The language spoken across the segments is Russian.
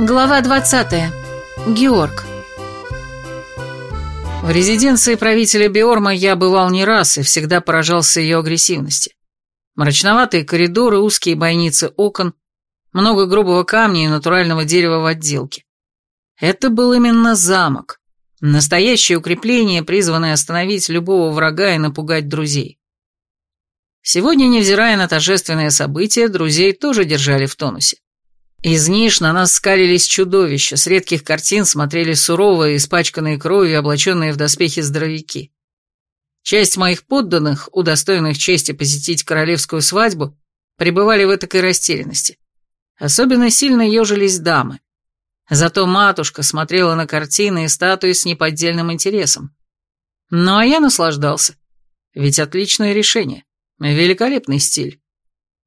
Глава 20. Георг. В резиденции правителя Биорма я бывал не раз и всегда поражался ее агрессивности. Мрачноватые коридоры, узкие бойницы окон, много грубого камня и натурального дерева в отделке. Это был именно замок. Настоящее укрепление, призванное остановить любого врага и напугать друзей. Сегодня, невзирая на торжественное событие, друзей тоже держали в тонусе. Из ниш на нас скалились чудовища, с редких картин смотрели суровые, испачканные кровью, облаченные в доспехи здоровяки. Часть моих подданных, удостоенных чести посетить королевскую свадьбу, пребывали в этой растерянности. Особенно сильно ежились дамы. Зато матушка смотрела на картины и статуи с неподдельным интересом. Ну а я наслаждался. Ведь отличное решение. Великолепный стиль.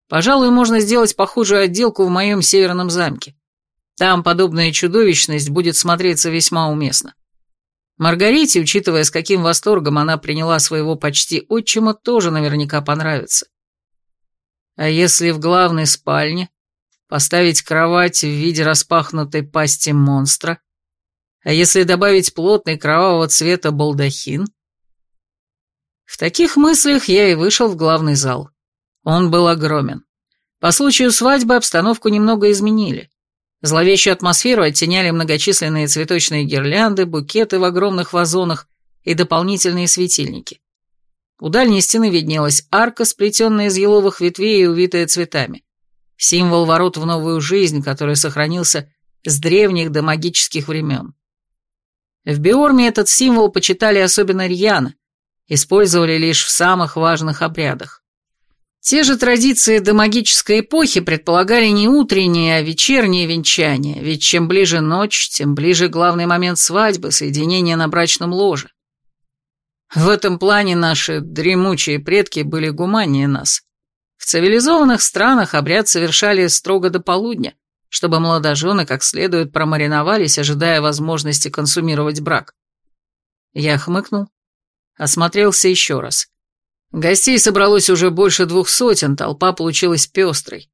Пожалуй, можно сделать похожую отделку в моем северном замке. Там подобная чудовищность будет смотреться весьма уместно. Маргарите, учитывая, с каким восторгом она приняла своего почти отчима, тоже наверняка понравится. А если в главной спальне поставить кровать в виде распахнутой пасти монстра? А если добавить плотный кровавого цвета балдахин? В таких мыслях я и вышел в главный зал. Он был огромен. По случаю свадьбы обстановку немного изменили. Зловещую атмосферу оттеняли многочисленные цветочные гирлянды, букеты в огромных вазонах и дополнительные светильники. У дальней стены виднелась арка, сплетенная из еловых ветвей и увитая цветами. Символ ворот в новую жизнь, который сохранился с древних до магических времен. В Биорме этот символ почитали особенно рьяно, использовали лишь в самых важных обрядах. Те же традиции до магической эпохи предполагали не утреннее, а вечернее венчание, ведь чем ближе ночь, тем ближе главный момент свадьбы, соединение на брачном ложе. В этом плане наши дремучие предки были гуманнее нас. В цивилизованных странах обряд совершали строго до полудня, чтобы молодожены как следует промариновались, ожидая возможности консумировать брак. Я хмыкнул, осмотрелся еще раз. Гостей собралось уже больше двух сотен, толпа получилась пестрой.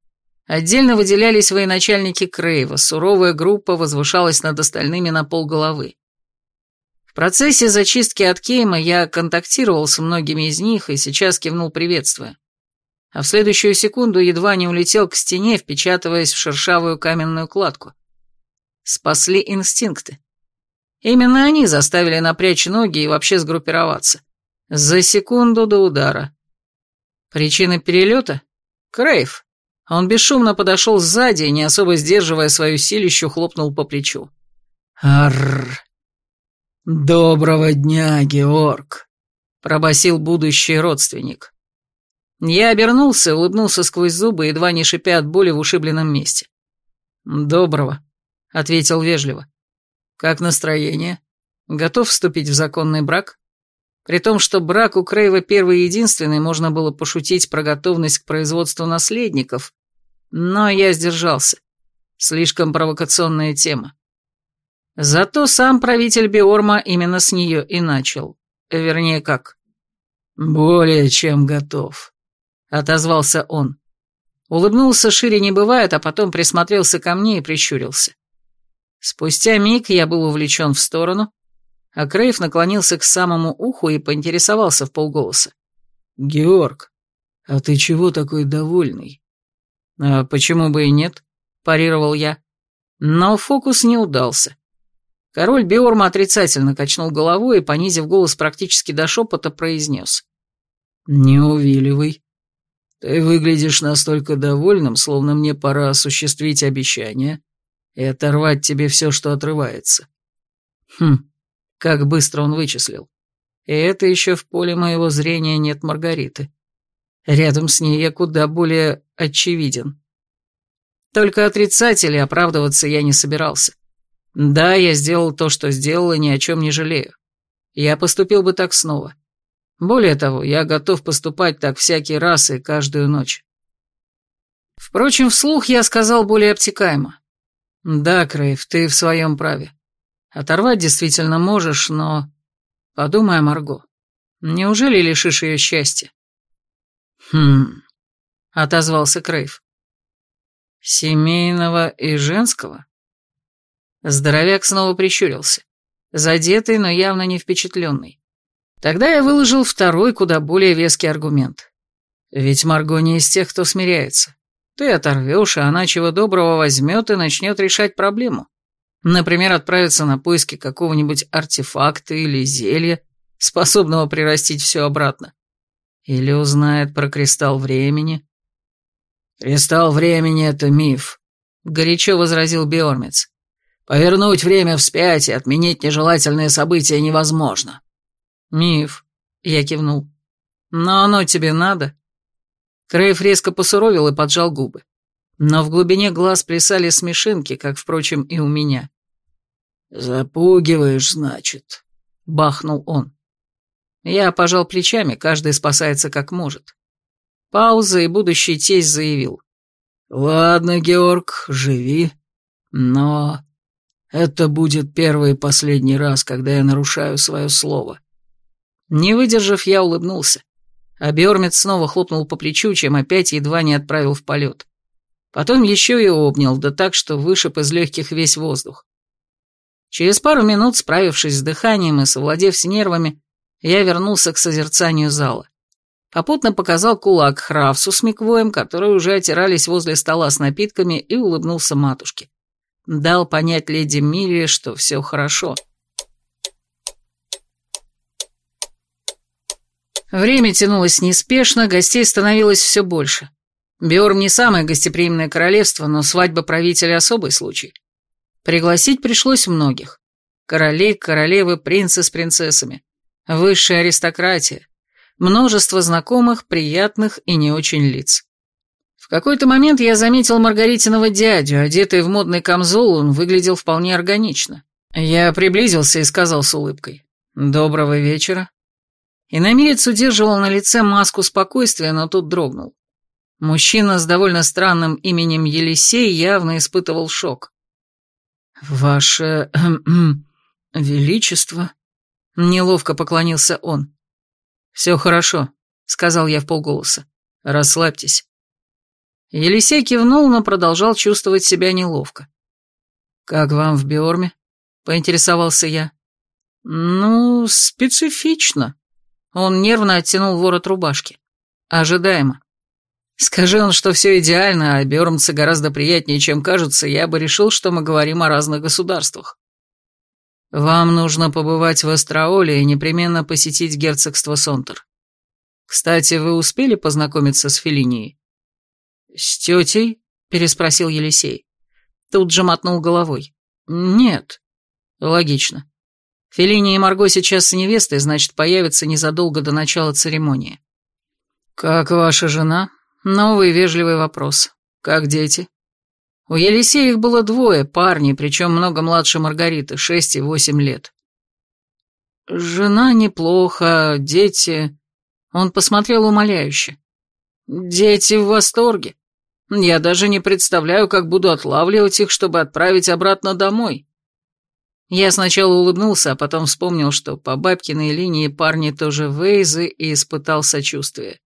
Отдельно выделялись военачальники Крейва, суровая группа возвышалась над остальными на полголовы. В процессе зачистки от Кейма я контактировал с многими из них и сейчас кивнул приветствуя. А в следующую секунду едва не улетел к стене, впечатываясь в шершавую каменную кладку. Спасли инстинкты. Именно они заставили напрячь ноги и вообще сгруппироваться. За секунду до удара. Причина перелета? Крейв. Он бесшумно подошел сзади и, не особо сдерживая свою силищу, хлопнул по плечу. «Арррр! Доброго дня, Георг!» — пробасил будущий родственник. Я обернулся, улыбнулся сквозь зубы, едва не шипя от боли в ушибленном месте. «Доброго», — ответил вежливо. «Как настроение? Готов вступить в законный брак?» При том, что брак у Крейва первый и единственный, можно было пошутить про готовность к производству наследников, но я сдержался. Слишком провокационная тема. Зато сам правитель Биорма именно с нее и начал. Вернее, как? «Более чем готов», — отозвался он. Улыбнулся шире не бывает, а потом присмотрелся ко мне и прищурился. Спустя миг я был увлечен в сторону, а Крейв наклонился к самому уху и поинтересовался в полголоса. «Георг, а ты чего такой довольный?» «А почему бы и нет?» – парировал я. Но фокус не удался. Король Биорма отрицательно качнул головой и, понизив голос практически до шепота, произнес. «Не увиливай. Ты выглядишь настолько довольным, словно мне пора осуществить обещание и оторвать тебе все, что отрывается». «Хм, как быстро он вычислил. И это еще в поле моего зрения нет Маргариты. Рядом с ней я куда более очевиден. Только отрицателей оправдываться я не собирался. Да, я сделал то, что сделал, и ни о чем не жалею. Я поступил бы так снова. Более того, я готов поступать так всякий раз и каждую ночь. Впрочем, вслух я сказал более обтекаемо. Да, Крейв, ты в своем праве. Оторвать действительно можешь, но... Подумай о Марго. Неужели лишишь ее счастья? Хм... Отозвался Крейв. Семейного и женского? Здоровяк снова прищурился. Задетый, но явно не впечатленный. Тогда я выложил второй, куда более веский аргумент. Ведь Марго не из тех, кто смиряется. Ты оторвешь, а она чего доброго возьмет и начнет решать проблему. Например, отправиться на поиски какого-нибудь артефакта или зелья, способного прирастить все обратно. Или узнает про кристалл времени. «Кристалл времени — это миф», — горячо возразил Биормец. «Повернуть время вспять и отменить нежелательные события невозможно». «Миф», — я кивнул. «Но оно тебе надо?» Крейв резко посуровил и поджал губы. Но в глубине глаз плясали смешинки, как, впрочем, и у меня. «Запугиваешь, значит», — бахнул он. Я пожал плечами, каждый спасается как может. Пауза, и будущий тесть заявил. «Ладно, Георг, живи, но это будет первый и последний раз, когда я нарушаю свое слово. Не выдержав, я улыбнулся. А Бёрмит снова хлопнул по плечу, чем опять едва не отправил в полет. Потом еще и обнял, да так, что вышиб из легких весь воздух. Через пару минут, справившись с дыханием и совладев с нервами, я вернулся к созерцанию зала. Попутно показал кулак Хравсу с Миквоем, которые уже отирались возле стола с напитками, и улыбнулся матушке. Дал понять леди Мире, что все хорошо. — Время тянулось неспешно, гостей становилось все больше. Биорм не самое гостеприимное королевство, но свадьба правителя особый случай. Пригласить пришлось многих. Королей, королевы, принцы с принцессами. Высшая аристократия. Множество знакомых, приятных и не очень лиц. В какой-то момент я заметил Маргаритиного дядю, одетый в модный камзол, он выглядел вполне органично. Я приблизился и сказал с улыбкой. «Доброго вечера». Иномирец удерживал на лице маску спокойствия, но тут дрогнул. Мужчина с довольно странным именем Елисей явно испытывал шок. «Ваше... величество...» — неловко поклонился он. «Все хорошо», — сказал я в полголоса. «Расслабьтесь». Елисей кивнул, но продолжал чувствовать себя неловко. «Как вам в Биорме?» — поинтересовался я. «Ну, специфично», он нервно оттянул ворот рубашки. Ожидаемо. Скажи он, что все идеально, а Бёрмцы гораздо приятнее, чем кажется, я бы решил, что мы говорим о разных государствах. Вам нужно побывать в Астраоле и непременно посетить герцогство Сонтер. Кстати, вы успели познакомиться с Фелинией? С тетей? Переспросил Елисей. Тут же мотнул головой. Нет. Логично. Феллини и Марго сейчас с невестой, значит, появятся незадолго до начала церемонии. «Как ваша жена?» Новый вежливый вопрос. «Как дети?» У Елисея их было двое, парни, причем много младше Маргариты, шесть и восемь лет. «Жена неплохо, дети...» Он посмотрел умоляюще. «Дети в восторге. Я даже не представляю, как буду отлавливать их, чтобы отправить обратно домой. Я сначала улыбнулся, а потом вспомнил, что по бабкиной линии парни тоже Вейзы и испытал сочувствие.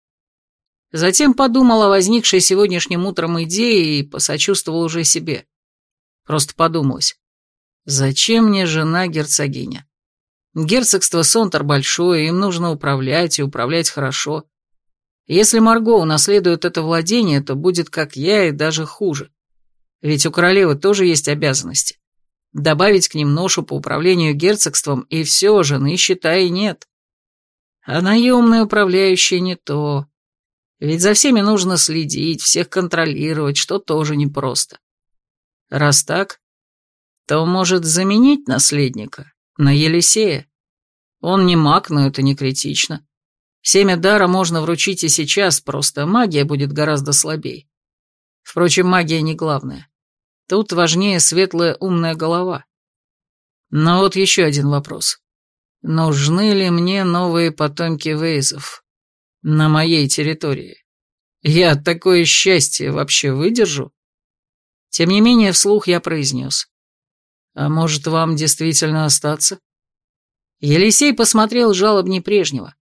Затем подумал о возникшей сегодняшним утром идее и посочувствовал уже себе. Просто подумалось. Зачем мне жена герцогиня? Герцогство Сонтер большое, им нужно управлять и управлять хорошо. Если Марго унаследует это владение, то будет как я и даже хуже. Ведь у королевы тоже есть обязанности добавить к ним ношу по управлению герцогством, и все, жены, считай, нет. А наемные управляющие не то. Ведь за всеми нужно следить, всех контролировать, что тоже непросто. Раз так, то может заменить наследника на Елисея. Он не маг, но это не критично. Семя дара можно вручить и сейчас, просто магия будет гораздо слабее. Впрочем, магия не главное. Тут важнее светлая умная голова. Но вот еще один вопрос. Нужны ли мне новые потомки Вейзов на моей территории? Я такое счастье вообще выдержу? Тем не менее, вслух я произнес. А может, вам действительно остаться? Елисей посмотрел жалобней прежнего.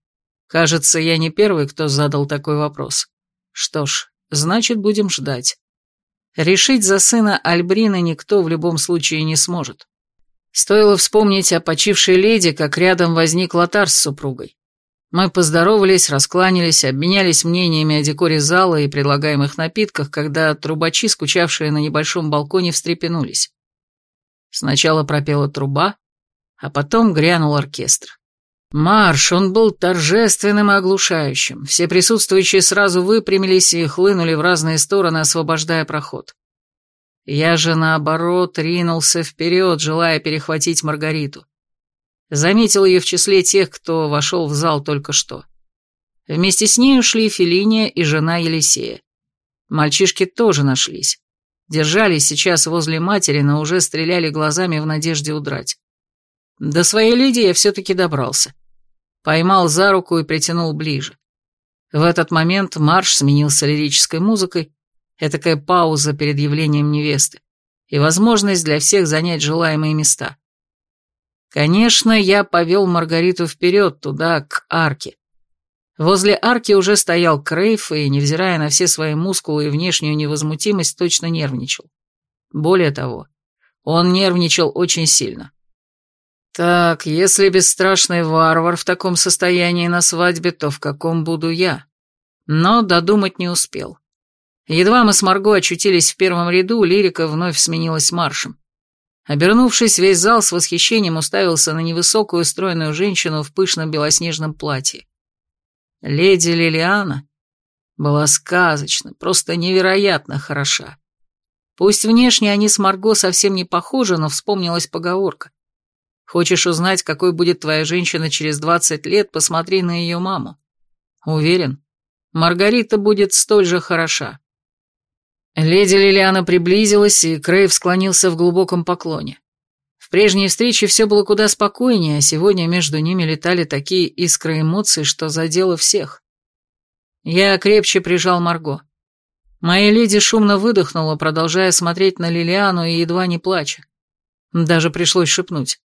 Кажется, я не первый, кто задал такой вопрос. Что ж, значит, будем ждать. Решить за сына Альбрина никто в любом случае не сможет. Стоило вспомнить о почившей леди, как рядом возник Лотар с супругой. Мы поздоровались, раскланялись, обменялись мнениями о декоре зала и предлагаемых напитках, когда трубачи, скучавшие на небольшом балконе, встрепенулись. Сначала пропела труба, а потом грянул оркестр. Марш, он был торжественным и оглушающим. Все присутствующие сразу выпрямились и хлынули в разные стороны, освобождая проход. Я же, наоборот, ринулся вперед, желая перехватить Маргариту. Заметил ее в числе тех, кто вошел в зал только что. Вместе с ней ушли Фелиния и жена Елисея. Мальчишки тоже нашлись. Держались сейчас возле матери, но уже стреляли глазами в надежде удрать. До своей леди я все-таки добрался. Поймал за руку и притянул ближе. В этот момент марш сменился лирической музыкой, этакая пауза перед явлением невесты, и возможность для всех занять желаемые места. Конечно, я повел Маргариту вперед, туда, к арке. Возле арки уже стоял Крейф и, невзирая на все свои мускулы и внешнюю невозмутимость, точно нервничал. Более того, он нервничал очень сильно. Так, если бесстрашный варвар в таком состоянии на свадьбе, то в каком буду я? Но додумать не успел. Едва мы с Марго очутились в первом ряду, лирика вновь сменилась маршем. Обернувшись, весь зал с восхищением уставился на невысокую стройную женщину в пышном белоснежном платье. Леди Лилиана была сказочно, просто невероятно хороша. Пусть внешне они с Марго совсем не похожи, но вспомнилась поговорка. Хочешь узнать, какой будет твоя женщина через двадцать лет, посмотри на ее маму. Уверен, Маргарита будет столь же хороша. Леди Лилиана приблизилась, и Крейв склонился в глубоком поклоне. В прежней встрече все было куда спокойнее, а сегодня между ними летали такие искры эмоций, что задело всех. Я крепче прижал Марго. Моя леди шумно выдохнула, продолжая смотреть на Лилиану и едва не плача. Даже пришлось шепнуть.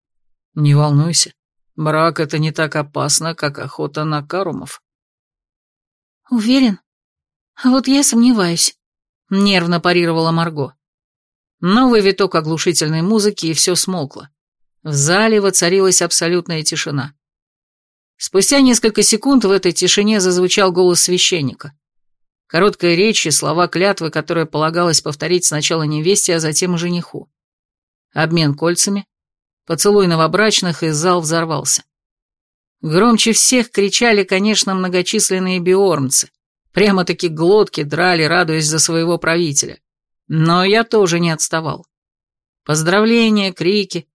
Не волнуйся, брак — это не так опасно, как охота на карумов. Уверен? А вот я сомневаюсь. Нервно парировала Марго. Новый виток оглушительной музыки, и все смолкло. В зале воцарилась абсолютная тишина. Спустя несколько секунд в этой тишине зазвучал голос священника. Короткая речь и слова клятвы, которые полагалось повторить сначала невесте, а затем жениху. Обмен кольцами, Поцелуй новобрачных, и зал взорвался. Громче всех кричали, конечно, многочисленные биормцы. Прямо-таки глотки драли, радуясь за своего правителя. Но я тоже не отставал. Поздравления, крики,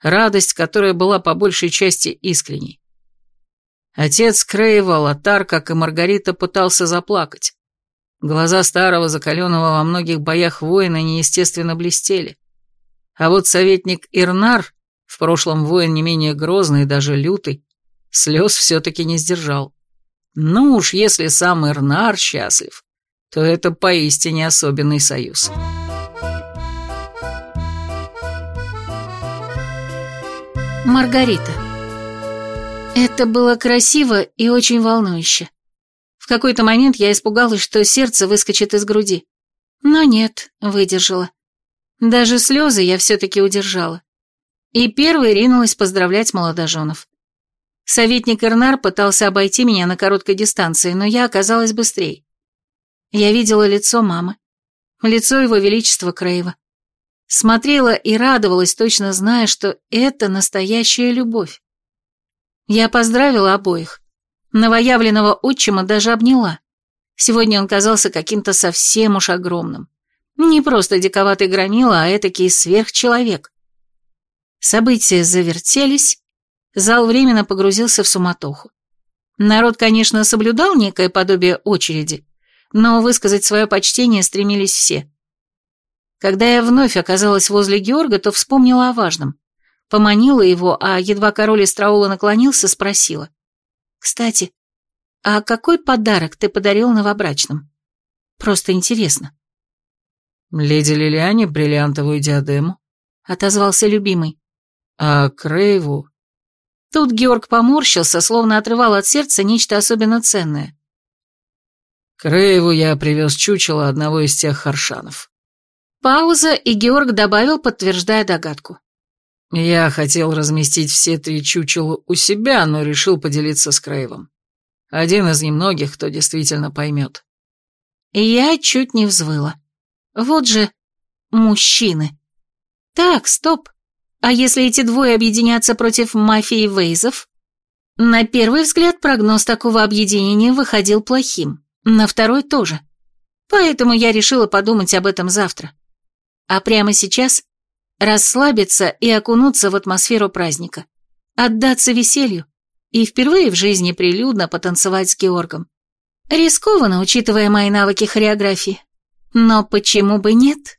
радость, которая была по большей части искренней. Отец Крейва, Лотар, как и Маргарита, пытался заплакать. Глаза старого, закаленного во многих боях воина неестественно блестели. А вот советник Ирнар в прошлом воин не менее грозный даже лютый, слез все-таки не сдержал. Ну уж если сам Эрнар счастлив, то это поистине особенный союз. Маргарита. Это было красиво и очень волнующе. В какой-то момент я испугалась, что сердце выскочит из груди. Но нет, выдержала. Даже слезы я все-таки удержала и первой ринулась поздравлять молодоженов. Советник Эрнар пытался обойти меня на короткой дистанции, но я оказалась быстрее. Я видела лицо мамы, лицо его величества Крейва. Смотрела и радовалась, точно зная, что это настоящая любовь. Я поздравила обоих. Новоявленного отчима даже обняла. Сегодня он казался каким-то совсем уж огромным. Не просто диковатый громила, а этакий сверхчеловек. События завертелись, зал временно погрузился в суматоху. Народ, конечно, соблюдал некое подобие очереди, но высказать свое почтение стремились все. Когда я вновь оказалась возле Георга, то вспомнила о важном. Поманила его, а едва король из Траула наклонился, спросила. «Кстати, а какой подарок ты подарил новобрачным? Просто интересно». «Леди Лилиане бриллиантовую диадему», — отозвался любимый. А Крейву... Тут Георг поморщился, словно отрывал от сердца нечто особенно ценное. Крейву я привез чучело одного из тех харшанов. Пауза, и Георг добавил, подтверждая догадку. Я хотел разместить все три чучела у себя, но решил поделиться с Крейвом. Один из немногих, кто действительно поймет. И я чуть не взвыла. Вот же мужчины. Так, стоп. А если эти двое объединятся против мафии Вейзов? На первый взгляд прогноз такого объединения выходил плохим, на второй тоже. Поэтому я решила подумать об этом завтра. А прямо сейчас расслабиться и окунуться в атмосферу праздника, отдаться веселью и впервые в жизни прилюдно потанцевать с Георгом. Рискованно, учитывая мои навыки хореографии. Но почему бы нет?